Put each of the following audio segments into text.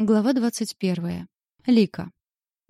Глава 21. Лика.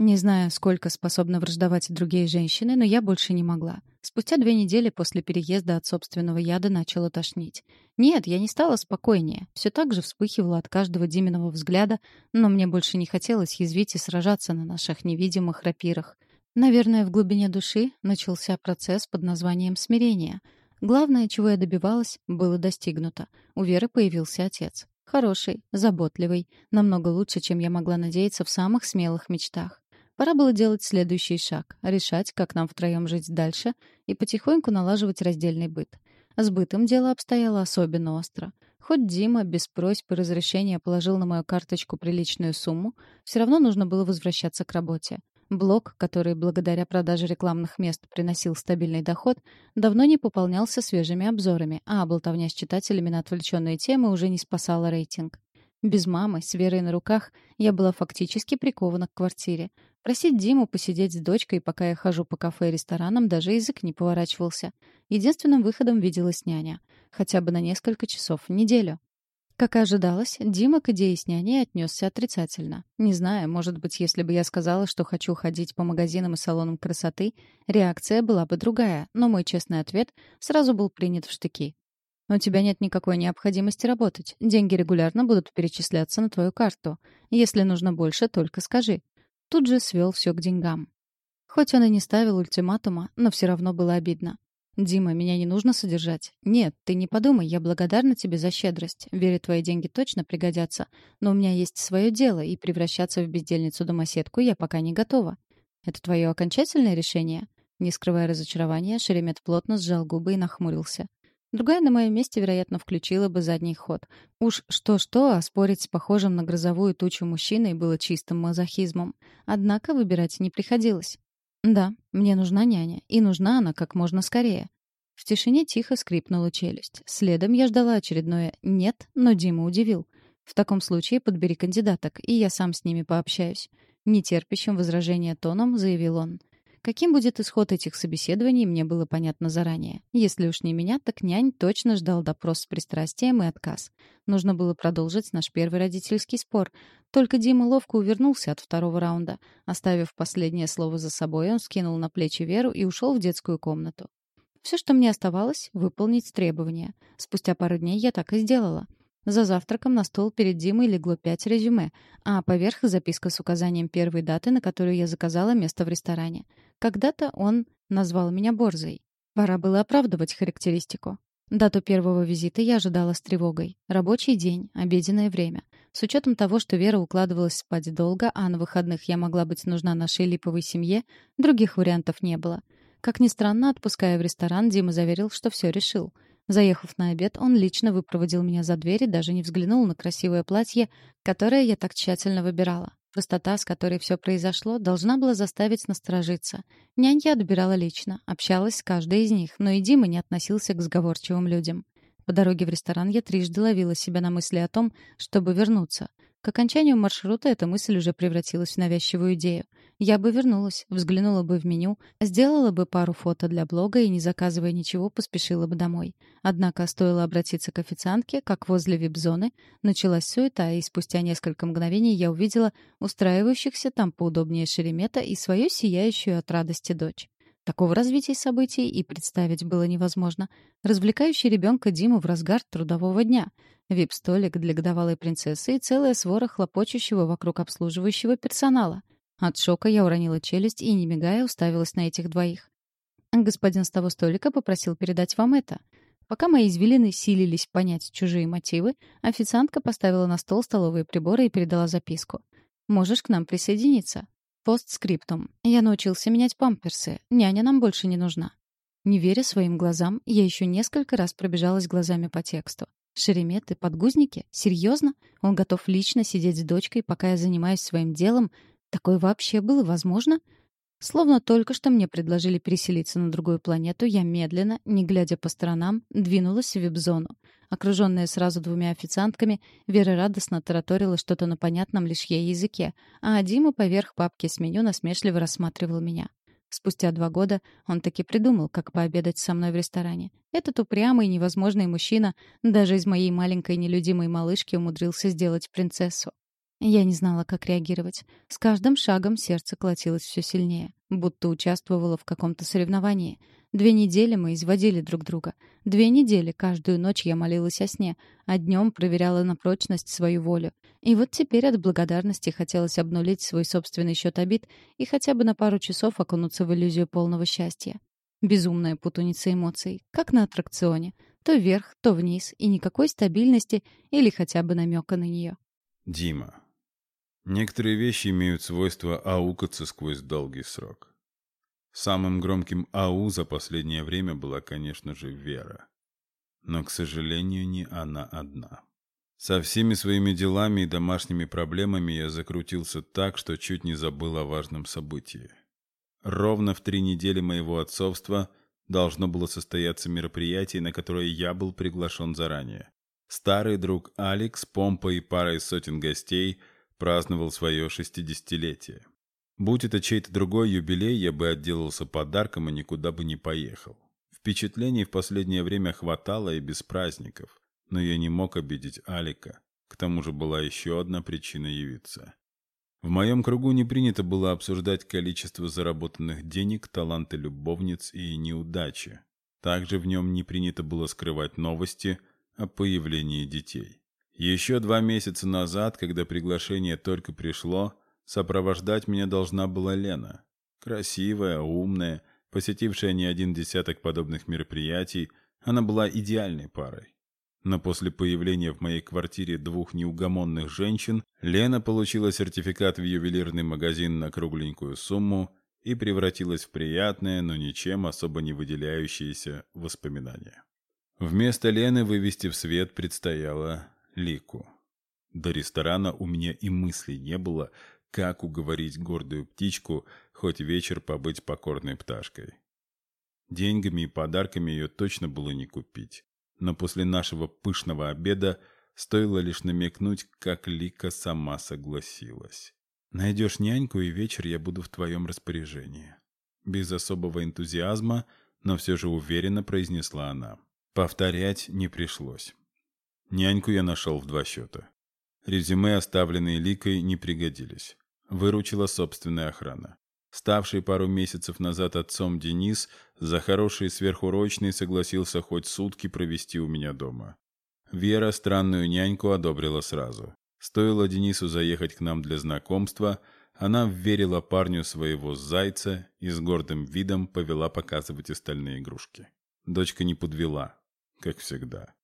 Не знаю, сколько способны враждовать другие женщины, но я больше не могла. Спустя две недели после переезда от собственного яда начала тошнить. Нет, я не стала спокойнее. Все так же вспыхивала от каждого Диминого взгляда, но мне больше не хотелось язвить и сражаться на наших невидимых рапирах. Наверное, в глубине души начался процесс под названием «смирение». Главное, чего я добивалась, было достигнуто. У Веры появился отец. Хороший, заботливый, намного лучше, чем я могла надеяться в самых смелых мечтах. Пора было делать следующий шаг, решать, как нам втроем жить дальше и потихоньку налаживать раздельный быт. С бытом дело обстояло особенно остро. Хоть Дима без просьб и разрешения положил на мою карточку приличную сумму, все равно нужно было возвращаться к работе. Блог, который благодаря продаже рекламных мест приносил стабильный доход, давно не пополнялся свежими обзорами, а болтовня с читателями на отвлеченные темы уже не спасала рейтинг. Без мамы, с Верой на руках, я была фактически прикована к квартире. Просить Диму посидеть с дочкой, пока я хожу по кафе и ресторанам, даже язык не поворачивался. Единственным выходом виделась няня. Хотя бы на несколько часов в неделю. Как и ожидалось, Дима к идее с няней отнесся отрицательно. Не знаю, может быть, если бы я сказала, что хочу ходить по магазинам и салонам красоты, реакция была бы другая, но мой честный ответ сразу был принят в штыки. «У тебя нет никакой необходимости работать. Деньги регулярно будут перечисляться на твою карту. Если нужно больше, только скажи». Тут же свел все к деньгам. Хоть он и не ставил ультиматума, но все равно было обидно. «Дима, меня не нужно содержать. Нет, ты не подумай, я благодарна тебе за щедрость. Верю, твои деньги точно пригодятся. Но у меня есть свое дело, и превращаться в бездельницу-домоседку я пока не готова. Это твое окончательное решение?» Не скрывая разочарования, Шеремет плотно сжал губы и нахмурился. Другая на моем месте, вероятно, включила бы задний ход. Уж что-что, а спорить с похожим на грозовую тучу мужчиной было чистым мазохизмом. Однако выбирать не приходилось. «Да, мне нужна няня, и нужна она как можно скорее». В тишине тихо скрипнула челюсть. Следом я ждала очередное «нет», но Дима удивил. «В таком случае подбери кандидаток, и я сам с ними пообщаюсь». Нетерпящим возражения тоном заявил он. Каким будет исход этих собеседований, мне было понятно заранее. Если уж не меня, так нянь точно ждал допрос с пристрастием и отказ. Нужно было продолжить наш первый родительский спор. Только Дима ловко увернулся от второго раунда. Оставив последнее слово за собой, он скинул на плечи Веру и ушел в детскую комнату. Все, что мне оставалось, выполнить требования. Спустя пару дней я так и сделала. За завтраком на стол перед Димой легло пять резюме, а поверх записка с указанием первой даты, на которую я заказала место в ресторане. Когда-то он назвал меня Борзой. Пора было оправдывать характеристику. Дату первого визита я ожидала с тревогой. Рабочий день, обеденное время. С учетом того, что Вера укладывалась спать долго, а на выходных я могла быть нужна нашей липовой семье, других вариантов не было. Как ни странно, отпуская в ресторан, Дима заверил, что все решил — Заехав на обед, он лично выпроводил меня за дверь и даже не взглянул на красивое платье, которое я так тщательно выбирала. Простота, с которой все произошло, должна была заставить насторожиться. Нянь я отбирала лично, общалась с каждой из них, но и Дима не относился к сговорчивым людям. По дороге в ресторан я трижды ловила себя на мысли о том, чтобы вернуться. К окончанию маршрута эта мысль уже превратилась в навязчивую идею. Я бы вернулась, взглянула бы в меню, сделала бы пару фото для блога и, не заказывая ничего, поспешила бы домой. Однако стоило обратиться к официантке, как возле вип-зоны началась суета, и спустя несколько мгновений я увидела устраивающихся там поудобнее Шеремета и свою сияющую от радости дочь. Такого развития событий и представить было невозможно. Развлекающий ребенка Диму в разгар трудового дня. Вип-столик для годовалой принцессы и целая свора хлопочущего вокруг обслуживающего персонала. От шока я уронила челюсть и, не мигая, уставилась на этих двоих. Господин с того столика попросил передать вам это. Пока мои извилины силились понять чужие мотивы, официантка поставила на стол столовые приборы и передала записку. «Можешь к нам присоединиться. Постскриптум. Я научился менять памперсы. Няня нам больше не нужна. Не веря своим глазам, я еще несколько раз пробежалась глазами по тексту. Шереметы, подгузники? Серьезно? Он готов лично сидеть с дочкой, пока я занимаюсь своим делом? Такое вообще было возможно? Словно только что мне предложили переселиться на другую планету, я медленно, не глядя по сторонам, двинулась в вип-зону. Окруженная сразу двумя официантками, Вера радостно тараторила что-то на понятном лишь ей языке, а Дима поверх папки с меню насмешливо рассматривал меня. Спустя два года он таки придумал, как пообедать со мной в ресторане. Этот упрямый, невозможный мужчина даже из моей маленькой нелюдимой малышки умудрился сделать принцессу. Я не знала, как реагировать. С каждым шагом сердце колотилось все сильнее, будто участвовало в каком-то соревновании. Две недели мы изводили друг друга. Две недели каждую ночь я молилась о сне, а днем проверяла на прочность свою волю. И вот теперь от благодарности хотелось обнулить свой собственный счет обид и хотя бы на пару часов окунуться в иллюзию полного счастья. Безумная путаница эмоций, как на аттракционе. То вверх, то вниз, и никакой стабильности или хотя бы намека на нее. Дима. Некоторые вещи имеют свойство аукаться сквозь долгий срок. Самым громким ау за последнее время была, конечно же, Вера. Но, к сожалению, не она одна. Со всеми своими делами и домашними проблемами я закрутился так, что чуть не забыл о важном событии. Ровно в три недели моего отцовства должно было состояться мероприятие, на которое я был приглашен заранее. Старый друг Алекс, помпой и парой сотен гостей – праздновал свое шестидесятилетие. Будь это чей-то другой юбилей, я бы отделался подарком и никуда бы не поехал. Впечатлений в последнее время хватало и без праздников, но я не мог обидеть Алика. К тому же была еще одна причина явиться. В моем кругу не принято было обсуждать количество заработанных денег, таланты любовниц и неудачи. Также в нем не принято было скрывать новости о появлении детей. Еще два месяца назад, когда приглашение только пришло, сопровождать меня должна была Лена. Красивая, умная, посетившая не один десяток подобных мероприятий, она была идеальной парой. Но после появления в моей квартире двух неугомонных женщин, Лена получила сертификат в ювелирный магазин на кругленькую сумму и превратилась в приятное, но ничем особо не выделяющееся воспоминание. Вместо Лены вывести в свет предстояло Лику. До ресторана у меня и мысли не было, как уговорить гордую птичку хоть вечер побыть покорной пташкой. Деньгами и подарками ее точно было не купить. Но после нашего пышного обеда стоило лишь намекнуть, как Лика сама согласилась. «Найдешь няньку, и вечер я буду в твоем распоряжении». Без особого энтузиазма, но все же уверенно произнесла она. Повторять не пришлось. Няньку я нашел в два счета. Резюме, оставленные Ликой, не пригодились. Выручила собственная охрана. Ставший пару месяцев назад отцом Денис за хороший сверхурочный согласился хоть сутки провести у меня дома. Вера странную няньку одобрила сразу. Стоило Денису заехать к нам для знакомства, она верила парню своего зайца и с гордым видом повела показывать остальные игрушки. Дочка не подвела, как всегда.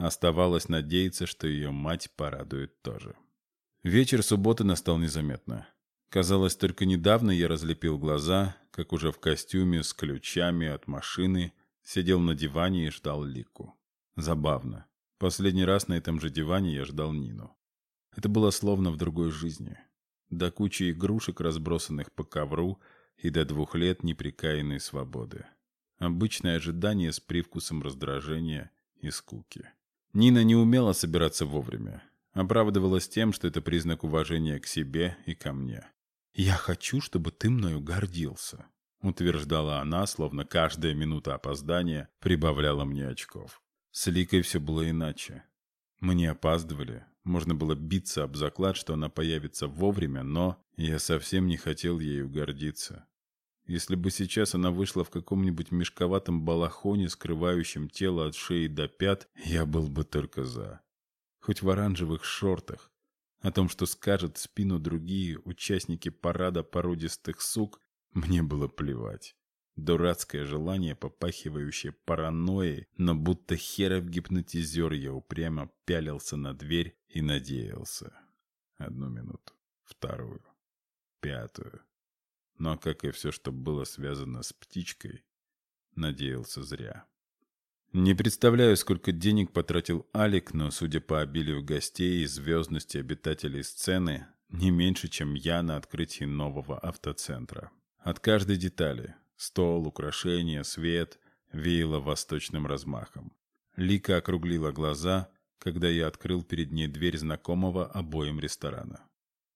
Оставалось надеяться, что ее мать порадует тоже. Вечер субботы настал незаметно. Казалось, только недавно я разлепил глаза, как уже в костюме с ключами от машины, сидел на диване и ждал Лику. Забавно. Последний раз на этом же диване я ждал Нину. Это было словно в другой жизни. До кучи игрушек, разбросанных по ковру, и до двух лет неприкаянной свободы. Обычное ожидание с привкусом раздражения и скуки. Нина не умела собираться вовремя. Оправдывалась тем, что это признак уважения к себе и ко мне. «Я хочу, чтобы ты мною гордился», — утверждала она, словно каждая минута опоздания прибавляла мне очков. С Ликой все было иначе. Мы не опаздывали. Можно было биться об заклад, что она появится вовремя, но я совсем не хотел ею гордиться. Если бы сейчас она вышла в каком-нибудь мешковатом балахоне, скрывающем тело от шеи до пят, я был бы только за. Хоть в оранжевых шортах. О том, что скажут в спину другие участники парада породистых сук, мне было плевать. Дурацкое желание, попахивающее паранойей, но будто херов-гипнотизер я упрямо пялился на дверь и надеялся. Одну минуту, вторую, пятую. Но, как и все, что было связано с птичкой, надеялся зря. Не представляю, сколько денег потратил Алик, но, судя по обилию гостей и звездности обитателей сцены, не меньше, чем я на открытии нового автоцентра. От каждой детали – стол, украшения, свет – веяло восточным размахом. Лика округлила глаза, когда я открыл перед ней дверь знакомого обоим ресторана.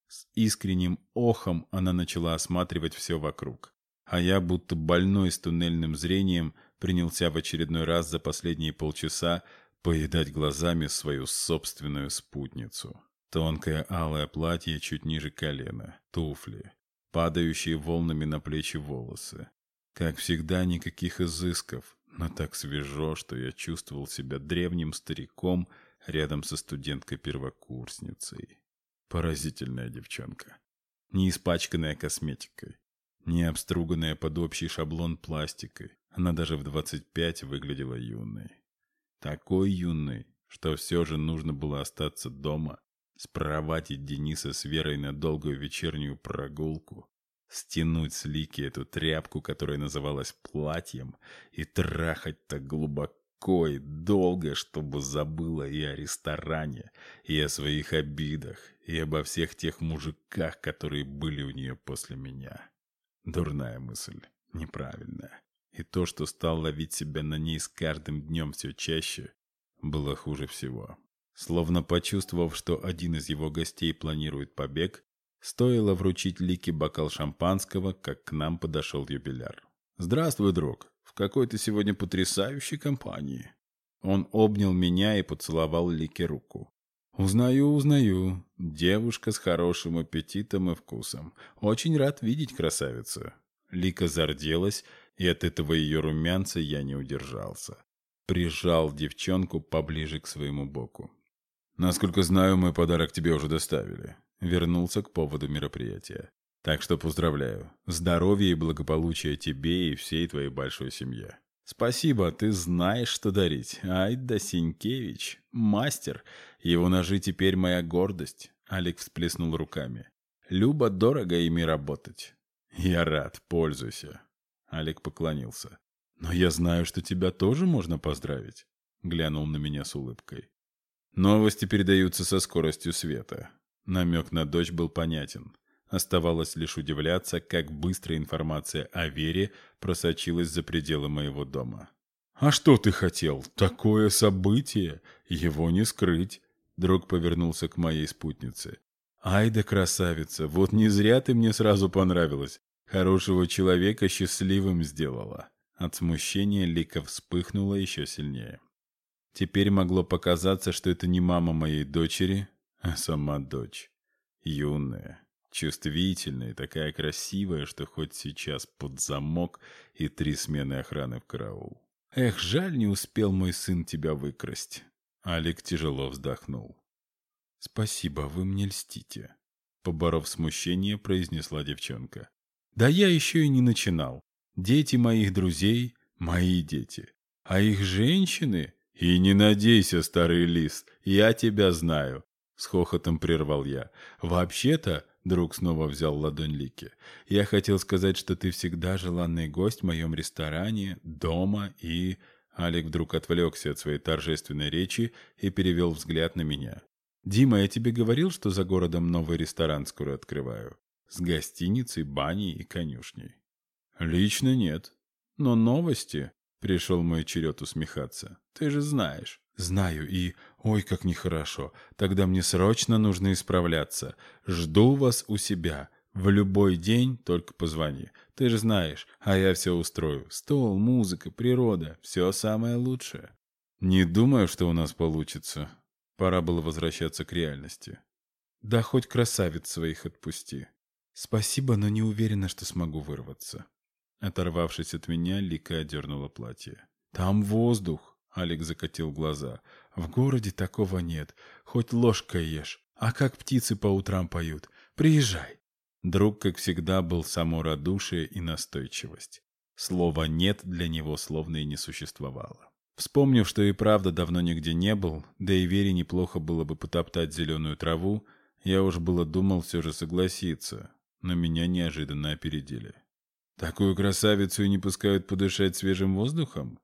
С искренним охом она начала осматривать все вокруг. А я, будто больной с туннельным зрением, принялся в очередной раз за последние полчаса поедать глазами свою собственную спутницу. Тонкое алое платье чуть ниже колена, туфли, падающие волнами на плечи волосы. Как всегда, никаких изысков, но так свежо, что я чувствовал себя древним стариком рядом со студенткой-первокурсницей. Поразительная девчонка. Не испачканная косметикой, не обструганная под общий шаблон пластикой. Она даже в 25 выглядела юной. Такой юной, что все же нужно было остаться дома, спровадить Дениса с Верой на долгую вечернюю прогулку, стянуть с Лики эту тряпку, которая называлась платьем, и трахать так глубоко и долго, чтобы забыла и о ресторане, и о своих обидах, и обо всех тех мужиках, которые были у нее после меня. Дурная мысль, неправильная. И то, что стал ловить себя на ней с каждым днем все чаще, было хуже всего. Словно почувствовав, что один из его гостей планирует побег, Стоило вручить Лике бокал шампанского, как к нам подошел юбиляр. «Здравствуй, друг. Какой то сегодня потрясающей компании». Он обнял меня и поцеловал Лике руку. «Узнаю, узнаю. Девушка с хорошим аппетитом и вкусом. Очень рад видеть красавицу». Лика зарделась, и от этого ее румянца я не удержался. Прижал девчонку поближе к своему боку. «Насколько знаю, мой подарок тебе уже доставили вернулся к поводу мероприятия. Так что поздравляю. Здоровья и благополучия тебе и всей твоей большой семье. Спасибо, ты знаешь, что дарить. Айда Синькевич, мастер. Его ножи теперь моя гордость. Алекс всплеснул руками. Любо дорого ими работать. Я рад, пользуйся. Алик поклонился. Но я знаю, что тебя тоже можно поздравить. Глянул на меня с улыбкой. Новости передаются со скоростью света. Намек на дочь был понятен. Оставалось лишь удивляться, как быстро информация о Вере просочилась за пределы моего дома. «А что ты хотел? Такое событие! Его не скрыть!» Друг повернулся к моей спутнице. «Ай да красавица! Вот не зря ты мне сразу понравилась! Хорошего человека счастливым сделала!» От смущения Лика вспыхнула еще сильнее. Теперь могло показаться, что это не мама моей дочери, а сама дочь. Юная, чувствительная, такая красивая, что хоть сейчас под замок и три смены охраны в караул. Эх, жаль, не успел мой сын тебя выкрасть. Алик тяжело вздохнул. Спасибо, вы мне льстите. Поборов смущение, произнесла девчонка. Да я еще и не начинал. Дети моих друзей — мои дети. А их женщины... И не надейся, старый лист, я тебя знаю. С хохотом прервал я. «Вообще-то...» — друг снова взял ладонь Лики. «Я хотел сказать, что ты всегда желанный гость в моем ресторане, дома и...» Алик вдруг отвлекся от своей торжественной речи и перевел взгляд на меня. «Дима, я тебе говорил, что за городом новый ресторан скоро открываю? С гостиницей, баней и конюшней?» «Лично нет. Но новости...» — пришел мой черед усмехаться. «Ты же знаешь». Знаю и... Ой, как нехорошо. Тогда мне срочно нужно исправляться. Жду вас у себя. В любой день только позвони. Ты же знаешь, а я все устрою. Стол, музыка, природа. Все самое лучшее. Не думаю, что у нас получится. Пора было возвращаться к реальности. Да хоть красавиц своих отпусти. Спасибо, но не уверена, что смогу вырваться. Оторвавшись от меня, Лика одернула платье. Там воздух. Алик закатил глаза. «В городе такого нет. Хоть ложкой ешь. А как птицы по утрам поют. Приезжай!» Друг, как всегда, был само радушие и настойчивость. Слова «нет» для него словно и не существовало. Вспомнив, что и правда давно нигде не был, да и Вере неплохо было бы потоптать зеленую траву, я уж было думал все же согласиться, но меня неожиданно опередили. «Такую красавицу и не пускают подышать свежим воздухом?»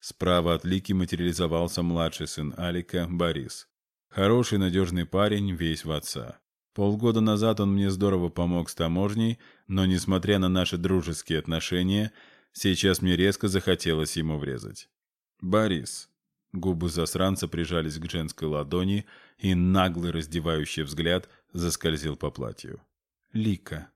Справа от Лики материализовался младший сын Алика, Борис. Хороший, надежный парень, весь в отца. Полгода назад он мне здорово помог с таможней, но, несмотря на наши дружеские отношения, сейчас мне резко захотелось ему врезать. «Борис». Губы засранца прижались к женской ладони, и наглый раздевающий взгляд заскользил по платью. «Лика».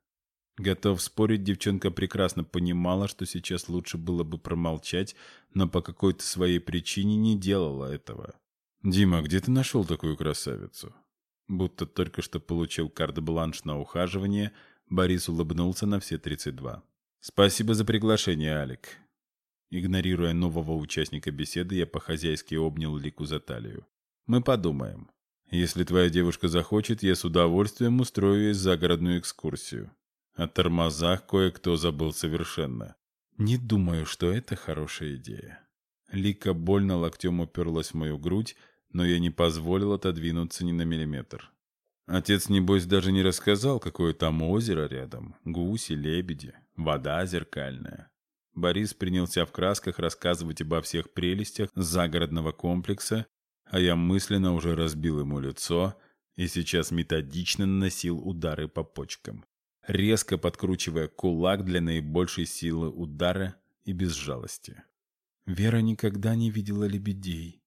Готов спорить, девчонка прекрасно понимала, что сейчас лучше было бы промолчать, но по какой-то своей причине не делала этого. «Дима, где ты нашел такую красавицу?» Будто только что получил карт-бланш на ухаживание, Борис улыбнулся на все 32. «Спасибо за приглашение, Алик». Игнорируя нового участника беседы, я по-хозяйски обнял Лику за талию. «Мы подумаем. Если твоя девушка захочет, я с удовольствием устрою ей загородную экскурсию. О тормозах кое-кто забыл совершенно. Не думаю, что это хорошая идея». Лика больно локтем уперлась в мою грудь, но я не позволил отодвинуться ни на миллиметр. Отец, небось, даже не рассказал, какое там озеро рядом. Гуси, лебеди, вода зеркальная. Борис принялся в красках рассказывать обо всех прелестях загородного комплекса, а я мысленно уже разбил ему лицо и сейчас методично наносил удары по почкам, резко подкручивая кулак для наибольшей силы удара и без жалости. Вера никогда не видела лебедей.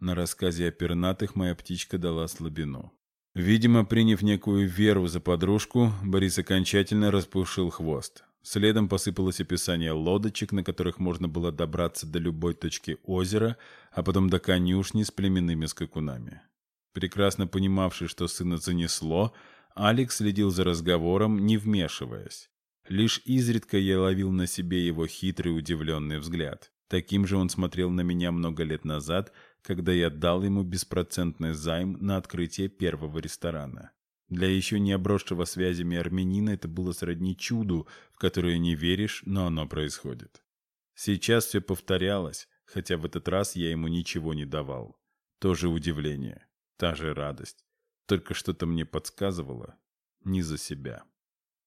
На рассказе о пернатых моя птичка дала слабину. Видимо, приняв некую веру за подружку, Борис окончательно распушил хвост. Следом посыпалось описание лодочек, на которых можно было добраться до любой точки озера, а потом до конюшни с племенными скакунами. Прекрасно понимавший, что сына занесло, Алекс следил за разговором, не вмешиваясь. Лишь изредка я ловил на себе его хитрый удивленный взгляд. Таким же он смотрел на меня много лет назад, когда я дал ему беспроцентный займ на открытие первого ресторана. Для еще не обросшего связями армянина это было сродни чуду, в которое не веришь, но оно происходит. Сейчас все повторялось, хотя в этот раз я ему ничего не давал. То же удивление, та же радость. Только что-то мне подсказывало не за себя.